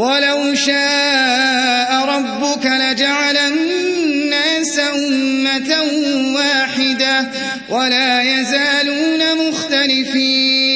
ولو شاء ربك لجعل الناس أمة واحدة ولا يزالون مختلفين.